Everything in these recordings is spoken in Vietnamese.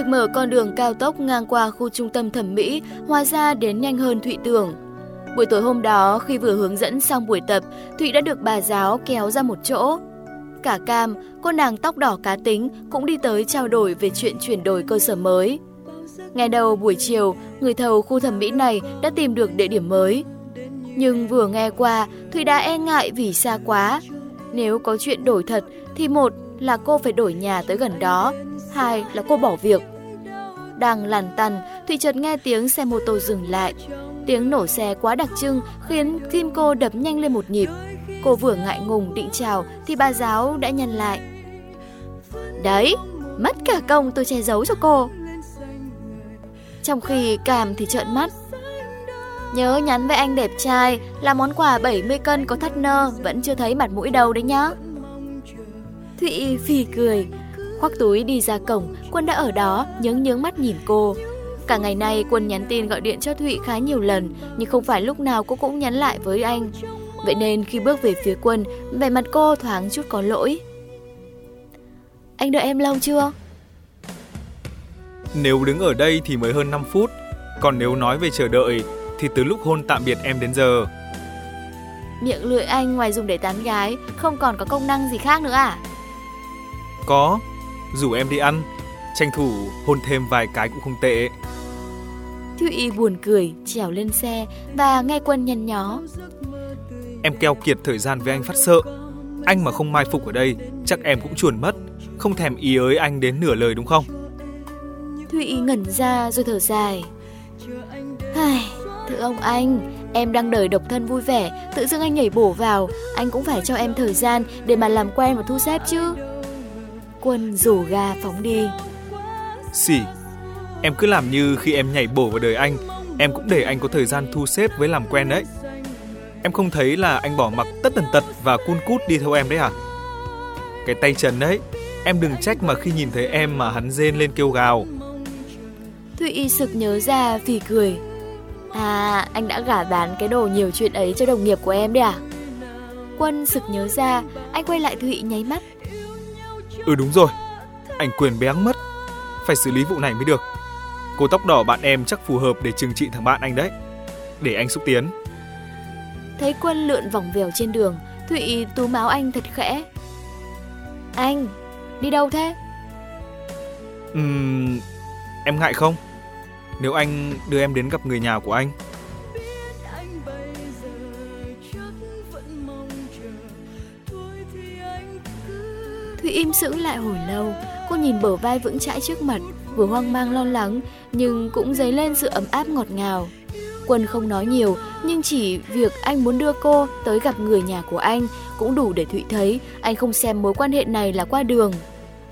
Việc mở con đường cao tốc ngang qua khu trung tâm thẩm mỹ hóa ra đến nhanh hơn Thụy tưởng. Buổi tối hôm đó, khi vừa hướng dẫn xong buổi tập, Thụy đã được bà giáo kéo ra một chỗ. Cả Cam, cô nàng tóc đỏ cá tính cũng đi tới trao đổi về chuyện chuyển đổi cơ sở mới. Ngày đầu buổi chiều, người thầu khu thẩm mỹ này đã tìm được địa điểm mới. Nhưng vừa nghe qua, Thụy đã e ngại vì xa quá. Nếu có chuyện đổi thật thì một là cô phải đổi nhà tới gần đó, hai là cô bỏ việc. Đang lằn tằn, thì chợt nghe tiếng xe mô tô dừng lại. Tiếng nổ xe quá đặc trưng khiến tim cô đập nhanh lên một nhịp. Cô vừa ngại ngùng định chào thì bà giáo đã nhăn lại. Đấy, mất cả công tôi che giấu cho cô. Trong khi Cam thì trợn mắt. Nhớ nhắn với anh đẹp trai là món quà 70 cân có thắt nơ vẫn chưa thấy mặt mũi đâu đấy nhá. Thụy phì cười, khoác túi đi ra cổng, Quân đã ở đó nhướng nhướng mắt nhìn cô. Cả ngày nay Quân nhắn tin gọi điện cho Thụy khá nhiều lần, nhưng không phải lúc nào cô cũng nhắn lại với anh. Vậy nên khi bước về phía Quân, vẻ mặt cô thoáng chút có lỗi. Anh đợi em lâu chưa? Nếu đứng ở đây thì mới hơn 5 phút, còn nếu nói về chờ đợi thì từ lúc hôn tạm biệt em đến giờ. Miệng lưỡi anh ngoài dùng để tán gái, không còn có công năng gì khác nữa à? Có, rủ em đi ăn, tranh thủ hôn thêm vài cái cũng không tệ. Thụy buồn cười, trèo lên xe và nghe Quân nhăn nhó. Em keo kiệt thời gian với anh phát sợ. Anh mà không mai phục ở đây, chắc em cũng chuồn mất, không thèm ý ới anh đến nửa lời đúng không? Thụy ngẩn ra rồi thở dài. Ai, thưa ông anh, em đang đời độc thân vui vẻ, tự dưng anh nhảy bổ vào, anh cũng phải cho em thời gian để mà làm quen và thu xếp chứ. Quân rủ ga phóng đi. Xỉ, em cứ làm như khi em nhảy bổ vào đời anh, em cũng để anh có thời gian thu xếp với làm quen đấy. Em không thấy là anh bỏ mặc tất tần tật và cun cút đi theo em đấy à? Cái tay trần đấy, em đừng trách mà khi nhìn thấy em mà hắn rên lên kêu gào. Thụy sực nhớ ra vì cười. À, anh đã gả bán cái đồ nhiều chuyện ấy cho đồng nghiệp của em đấy à? Quân sực nhớ ra, anh quay lại Thụy nháy mắt. Ừ đúng rồi, anh quyền béng mất. Phải xử lý vụ này mới được. Cô tóc đỏ bạn em chắc phù hợp để trừng trị thằng bạn anh đấy. Để anh xúc tiến. Thấy Quân lượn vòng vèo trên đường, Thụy túm áo anh thật khẽ. Anh, đi đâu thế? Ừm, em ngại không? Nếu anh đưa em đến gặp người nhà của anh. Im sững lại hồi lâu, cô nhìn bờ vai vững chãi trước mặt, vừa hoang mang lo lắng nhưng cũng dấy lên sự ấm áp ngọt ngào. Quân không nói nhiều, nhưng chỉ việc anh muốn đưa cô tới gặp người nhà của anh cũng đủ để Thụy thấy anh không xem mối quan hệ này là qua đường.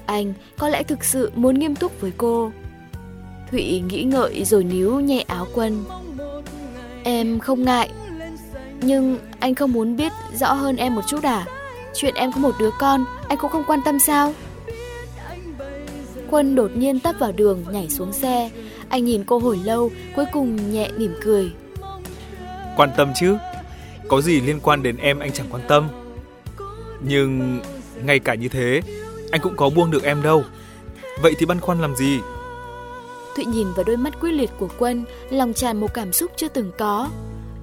Anh có lẽ thực sự muốn nghiêm túc với cô. Thụy nghĩ ngợi rồi níu nhẹ áo Quân. Em không ngại, nhưng anh không muốn biết rõ hơn em một chút à? Chuyện em có một đứa con, anh cũng không quan tâm sao? Quân đột nhiên tấp vào đường, nhảy xuống xe. Anh nhìn cô hồi lâu, cuối cùng nhẹ mỉm cười. Quan tâm chứ? Có gì liên quan đến em anh chẳng quan tâm. Nhưng ngay cả như thế, anh cũng có buông được em đâu. Vậy thì băn khoăn làm gì? Thụy nhìn vào đôi mắt quyết liệt của Quân, lòng tràn một cảm xúc chưa từng có.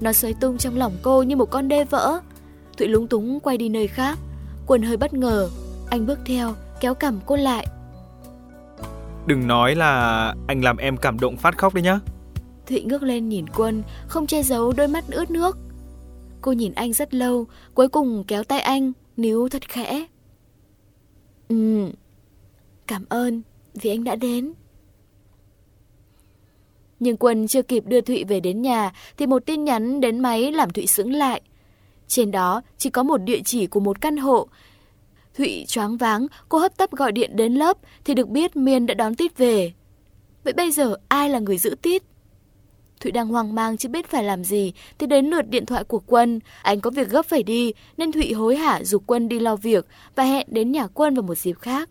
Nó xoay tung trong lòng cô như một con đê vỡ. Thụy lúng túng quay đi nơi khác. Quân hơi bất ngờ, anh bước theo, kéo cằm cô lại. Đừng nói là anh làm em cảm động phát khóc đấy nhá. Thụy ngước lên nhìn Quân, không che giấu đôi mắt ướt nước. Cô nhìn anh rất lâu, cuối cùng kéo tay anh, níu thật khẽ. Ừ, cảm ơn vì anh đã đến. Nhưng Quân chưa kịp đưa Thụy về đến nhà thì một tin nhắn đến máy làm Thụy sững lại. Trên đó chỉ có một địa chỉ của một căn hộ. Thụy choáng váng, cô hấp tấp gọi điện đến lớp thì được biết Miên đã đón Tít về. Vậy bây giờ ai là người giữ Tít? Thụy đang hoang mang chưa biết phải làm gì thì đến lượt điện thoại của Quân. Anh có việc gấp phải đi nên Thụy hối hả dục Quân đi lo việc và hẹn đến nhà Quân vào một dịp khác.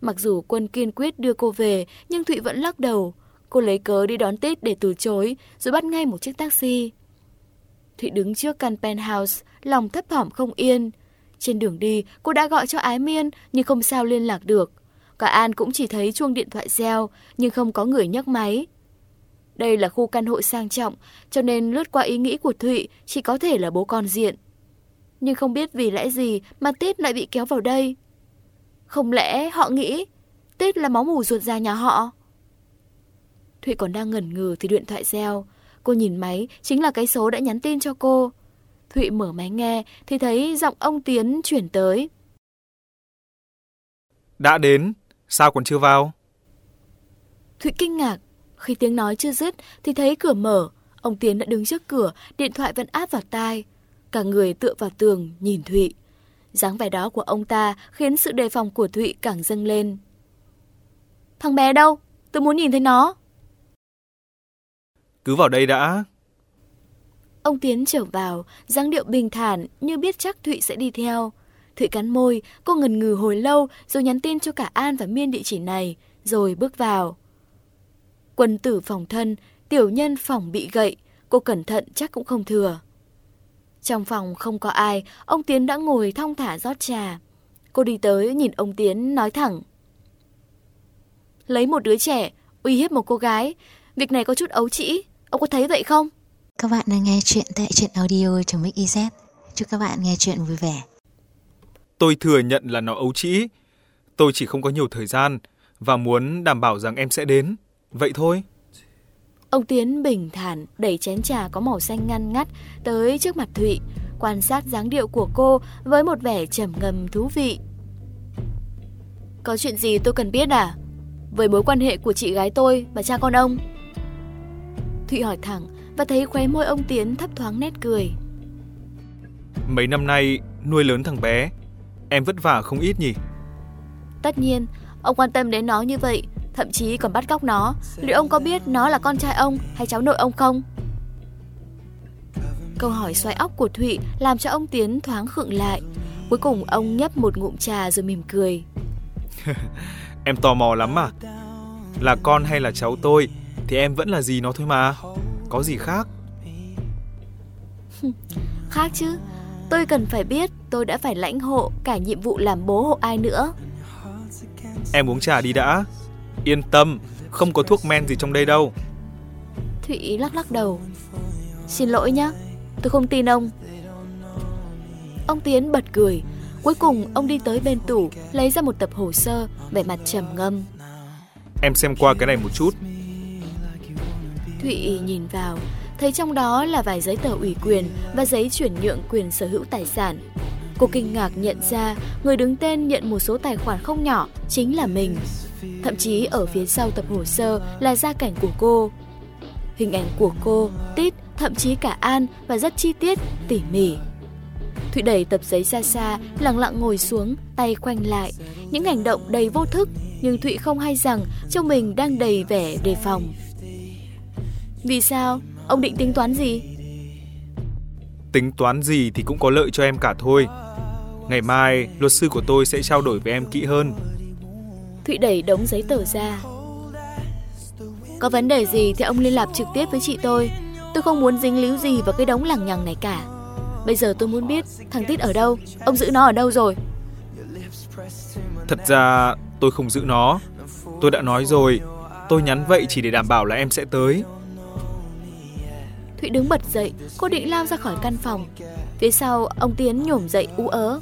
Mặc dù Quân kiên quyết đưa cô về nhưng Thụy vẫn lắc đầu. Cô lấy cớ đi đón Tít để từ chối rồi bắt ngay một chiếc taxi. Thụy đứng trước căn penthouse, lòng thấp thỏm không yên. Trên đường đi, cô đã gọi cho Ái Miên nhưng không sao liên lạc được. Cả An cũng chỉ thấy chuông điện thoại reo, nhưng không có người nhấc máy. Đây là khu căn hộ sang trọng, cho nên lướt qua ý nghĩ của Thụy chỉ có thể là bố con diện. Nhưng không biết vì lẽ gì mà Tết lại bị kéo vào đây. Không lẽ họ nghĩ Tết là máu mù ruột già nhà họ? Thụy còn đang ngẩn ngừ thì điện thoại reo. Cô nhìn máy, chính là cái số đã nhắn tin cho cô. Thụy mở máy nghe thì thấy giọng ông Tiến chuyển tới. Đã đến, sao còn chưa vào? Thụy kinh ngạc, khi tiếng nói chưa dứt thì thấy cửa mở, ông Tiến đã đứng trước cửa, điện thoại vẫn áp vào tai. Cả người tựa vào tường, nhìn Thụy. dáng vẻ đó của ông ta khiến sự đề phòng của Thụy càng dâng lên. Thằng bé đâu? Tôi muốn nhìn thấy nó. Cứ vào đây đã. Ông Tiến trở vào, dáng điệu bình thản như biết chắc Thụy sẽ đi theo. Thụy cắn môi, cô ngần ngừ hồi lâu rồi nhắn tin cho cả An và Miên địa chỉ này, rồi bước vào. Quân tử phòng thân, tiểu nhân phòng bị gậy, cô cẩn thận chắc cũng không thừa. Trong phòng không có ai, ông Tiến đã ngồi thong thả rót trà. Cô đi tới nhìn ông Tiến nói thẳng. Lấy một đứa trẻ, uy hiếp một cô gái, việc này có chút ấu trĩ, ông có thấy vậy không? Các bạn đang nghe chuyện tại truyện audio trong Mix Chúc các bạn nghe chuyện vui vẻ. Tôi thừa nhận là nó ấu trĩ. Tôi chỉ không có nhiều thời gian và muốn đảm bảo rằng em sẽ đến. Vậy thôi. Ông Tiến bình thản đẩy chén trà có màu xanh ngăn ngắt tới trước mặt Thụy, quan sát dáng điệu của cô với một vẻ trầm ngâm thú vị. Có chuyện gì tôi cần biết à? Với mối quan hệ của chị gái tôi và cha con ông. Thụy hỏi thẳng và thấy khóe môi ông Tiến thấp thoáng nét cười. Mấy năm nay nuôi lớn thằng bé, em vất vả không ít nhỉ? Tất nhiên, ông quan tâm đến nó như vậy thậm chí còn bắt cóc nó. Liệu ông có biết nó là con trai ông hay cháu nội ông không? Câu hỏi xoay óc của Thụy làm cho ông Tiến thoáng khựng lại. Cuối cùng ông nhấp một ngụm trà rồi mỉm cười. em tò mò lắm à? Là con hay là cháu tôi thì em vẫn là gì nó thôi mà. Có gì khác? khác chứ. Tôi cần phải biết tôi đã phải lãnh hộ cả nhiệm vụ làm bố hộ ai nữa. Em uống trà đi đã. Yên tâm, không có thuốc men gì trong đây đâu. Thụy lắc lắc đầu. Xin lỗi nhé, tôi không tin ông. Ông Tiến bật cười. Cuối cùng ông đi tới bên tủ, lấy ra một tập hồ sơ, vẻ mặt trầm ngâm. Em xem qua cái này một chút. Thụy nhìn vào, thấy trong đó là vài giấy tờ ủy quyền và giấy chuyển nhượng quyền sở hữu tài sản. Cô kinh ngạc nhận ra người đứng tên nhận một số tài khoản không nhỏ chính là mình. Thậm chí ở phía sau tập hồ sơ là gia cảnh của cô. Hình ảnh của cô, Tít, thậm chí cả An và rất chi tiết, tỉ mỉ. Thụy đẩy tập giấy xa xa, lặng lặng ngồi xuống, tay khoanh lại. Những hành động đầy vô thức, nhưng Thụy không hay rằng trong mình đang đầy vẻ đề phòng. Vì sao? Ông định tính toán gì? Tính toán gì thì cũng có lợi cho em cả thôi. Ngày mai, luật sư của tôi sẽ trao đổi với em kỹ hơn Thụy đẩy đống giấy tờ ra. Có vấn đề gì thì ông liên lạc trực tiếp với chị tôi. Tôi không muốn dính líu gì vào cái đống lằng nhằng này cả. Bây giờ tôi muốn biết thằng Tít ở đâu, ông giữ nó ở đâu rồi? Thật ra tôi không giữ nó. Tôi đã nói rồi, tôi nhắn vậy chỉ để đảm bảo là em sẽ tới. Thụy đứng bật dậy, cô định lao ra khỏi căn phòng. Phía sau, ông Tiến nhổm dậy ú ớ.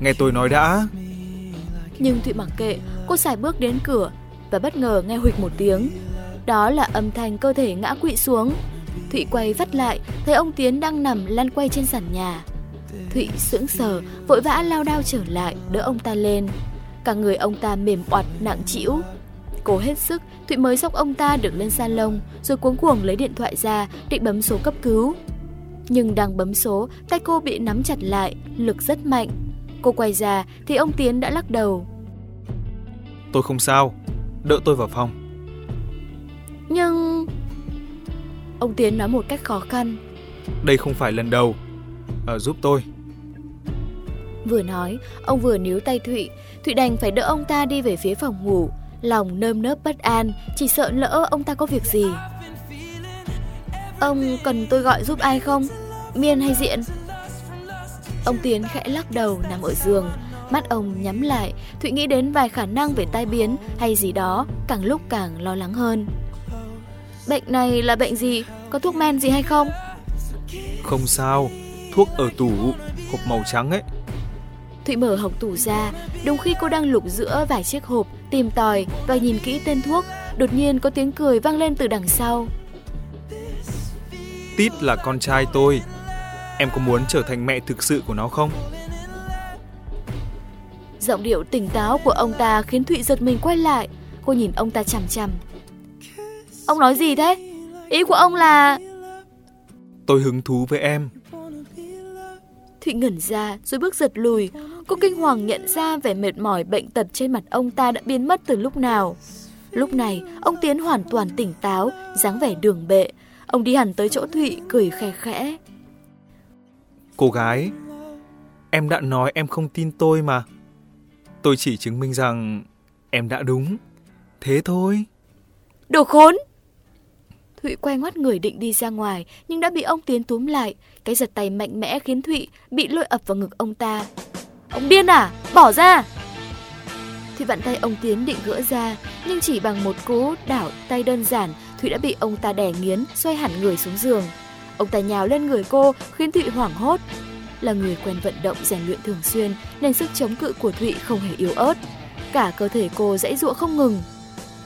Nghe tôi nói đã. Nhưng Thụy mặc kệ, cô xài bước đến cửa và bất ngờ nghe huỵch một tiếng. Đó là âm thanh cơ thể ngã quỵ xuống. Thụy quay vắt lại, thấy ông Tiến đang nằm lăn quay trên sàn nhà. Thụy sững sờ, vội vã lao đao trở lại, đỡ ông ta lên. Cả người ông ta mềm oặt nặng trĩu. Cố hết sức, Thụy mới dốc ông ta được lên salon, rồi cuống cuồng lấy điện thoại ra, định bấm số cấp cứu. Nhưng đang bấm số, tay cô bị nắm chặt lại, lực rất mạnh. Cô quay ra thì ông Tiến đã lắc đầu. Tôi không sao, đỡ tôi vào phòng. Nhưng... Ông Tiến nói một cách khó khăn. Đây không phải lần đầu. À, giúp tôi. Vừa nói, ông vừa níu tay Thụy. Thụy đành phải đỡ ông ta đi về phía phòng ngủ. Lòng nơm nớp bất an, chỉ sợ lỡ ông ta có việc gì. Ông cần tôi gọi giúp ai không? Miên hay Diện? Ông Tiến khẽ lắc đầu nằm ở giường, Mắt ông nhắm lại, Thụy nghĩ đến vài khả năng về tai biến hay gì đó, càng lúc càng lo lắng hơn. Bệnh này là bệnh gì? Có thuốc men gì hay không? Không sao, thuốc ở tủ, hộp màu trắng ấy. Thụy mở hộc tủ ra, đúng khi cô đang lục giữa vài chiếc hộp, tìm tòi và nhìn kỹ tên thuốc, đột nhiên có tiếng cười vang lên từ đằng sau. Tít là con trai tôi. Em có muốn trở thành mẹ thực sự của nó không? Giọng điệu tỉnh táo của ông ta khiến Thụy giật mình quay lại. Cô nhìn ông ta chằm chằm. Ông nói gì thế? Ý của ông là... Tôi hứng thú với em. Thụy ngẩn ra rồi bước giật lùi. Cô kinh hoàng nhận ra vẻ mệt mỏi bệnh tật trên mặt ông ta đã biến mất từ lúc nào. Lúc này, ông Tiến hoàn toàn tỉnh táo, dáng vẻ đường bệ. Ông đi hẳn tới chỗ Thụy, cười khẽ khẽ. Cô gái, em đã nói em không tin tôi mà. Tôi chỉ chứng minh rằng em đã đúng. Thế thôi. Đồ khốn! Thụy quay ngoắt người định đi ra ngoài, nhưng đã bị ông Tiến túm lại. Cái giật tay mạnh mẽ khiến Thụy bị lôi ập vào ngực ông ta. Ông điên à? Bỏ ra! Thụy vặn tay ông Tiến định gỡ ra, nhưng chỉ bằng một cú đảo tay đơn giản, Thụy đã bị ông ta đè nghiến, xoay hẳn người xuống giường. Ông ta nhào lên người cô, khiến Thụy hoảng hốt. Là người quen vận động rèn luyện thường xuyên, nên sức chống cự của Thụy không hề yếu ớt. Cả cơ thể cô dãy dụa không ngừng.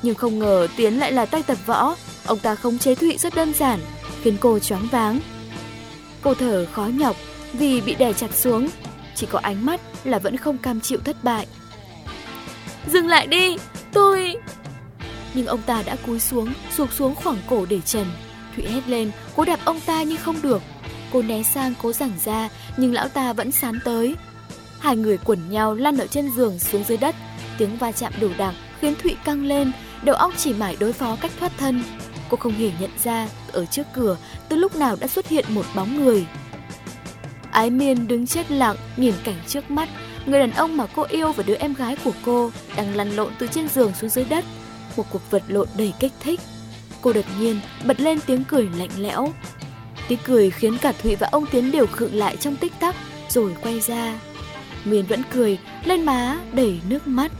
Nhưng không ngờ Tiến lại là tay tập võ, ông ta khống chế Thụy rất đơn giản, khiến cô choáng váng. Cô thở khó nhọc vì bị đè chặt xuống, chỉ có ánh mắt là vẫn không cam chịu thất bại. Dừng lại đi, tôi... Nhưng ông ta đã cúi xuống, sụp xuống khoảng cổ để trần. Thụy hét lên, cố đạp ông ta nhưng không được. Cô né sang cố giảng ra, nhưng lão ta vẫn sán tới. Hai người quẩn nhau lăn ở trên giường xuống dưới đất. Tiếng va chạm đủ đặc khiến Thụy căng lên, đầu óc chỉ mải đối phó cách thoát thân. Cô không hề nhận ra ở trước cửa từ lúc nào đã xuất hiện một bóng người. Ái miên đứng chết lặng nhìn cảnh trước mắt, người đàn ông mà cô yêu và đứa em gái của cô đang lăn lộn từ trên giường xuống dưới đất. Một cuộc vật lộn đầy kích thích. Cô đột nhiên bật lên tiếng cười lạnh lẽo. Tiếng cười khiến cả Thụy và ông Tiến đều khựng lại trong tích tắc, rồi quay ra. Miên vẫn cười, lên má đầy nước mắt.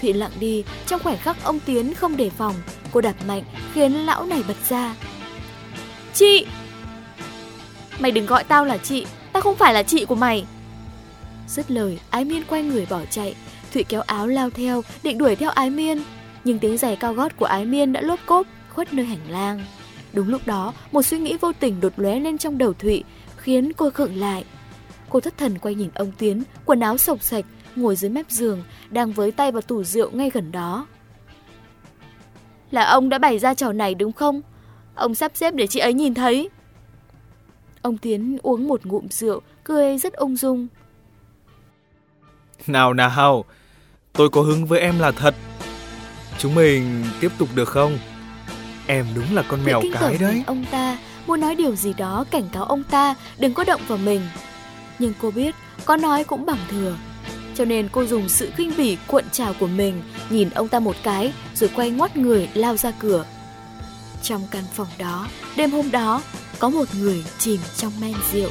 Thụy lặng đi, trong khoảnh khắc ông Tiến không đề phòng, cô đạp mạnh khiến lão này bật ra. Chị! Mày đừng gọi tao là chị, ta không phải là chị của mày. Dứt lời, Ái Miên quay người bỏ chạy, Thụy kéo áo lao theo, định đuổi theo Ái Miên. Nhưng tiếng giày cao gót của Ái Miên đã lốp cốp, khuất nơi hành lang. Đúng lúc đó, một suy nghĩ vô tình đột lóe lên trong đầu Thụy, khiến cô khựng lại. Cô thất thần quay nhìn ông Tiến, quần áo sộc sạch, ngồi dưới mép giường, đang với tay vào tủ rượu ngay gần đó. Là ông đã bày ra trò này đúng không? Ông sắp xếp để chị ấy nhìn thấy. Ông Tiến uống một ngụm rượu, cười rất ung dung. Nào nào, tôi có hứng với em là thật. Chúng mình tiếp tục được không? Em đúng là con mèo cái đấy. Ông ta muốn nói điều gì đó cảnh cáo ông ta đừng có động vào mình. Nhưng cô biết có nói cũng bằng thừa. Cho nên cô dùng sự khinh bỉ cuộn trào của mình nhìn ông ta một cái rồi quay ngoắt người lao ra cửa. Trong căn phòng đó, đêm hôm đó, có một người chìm trong men rượu.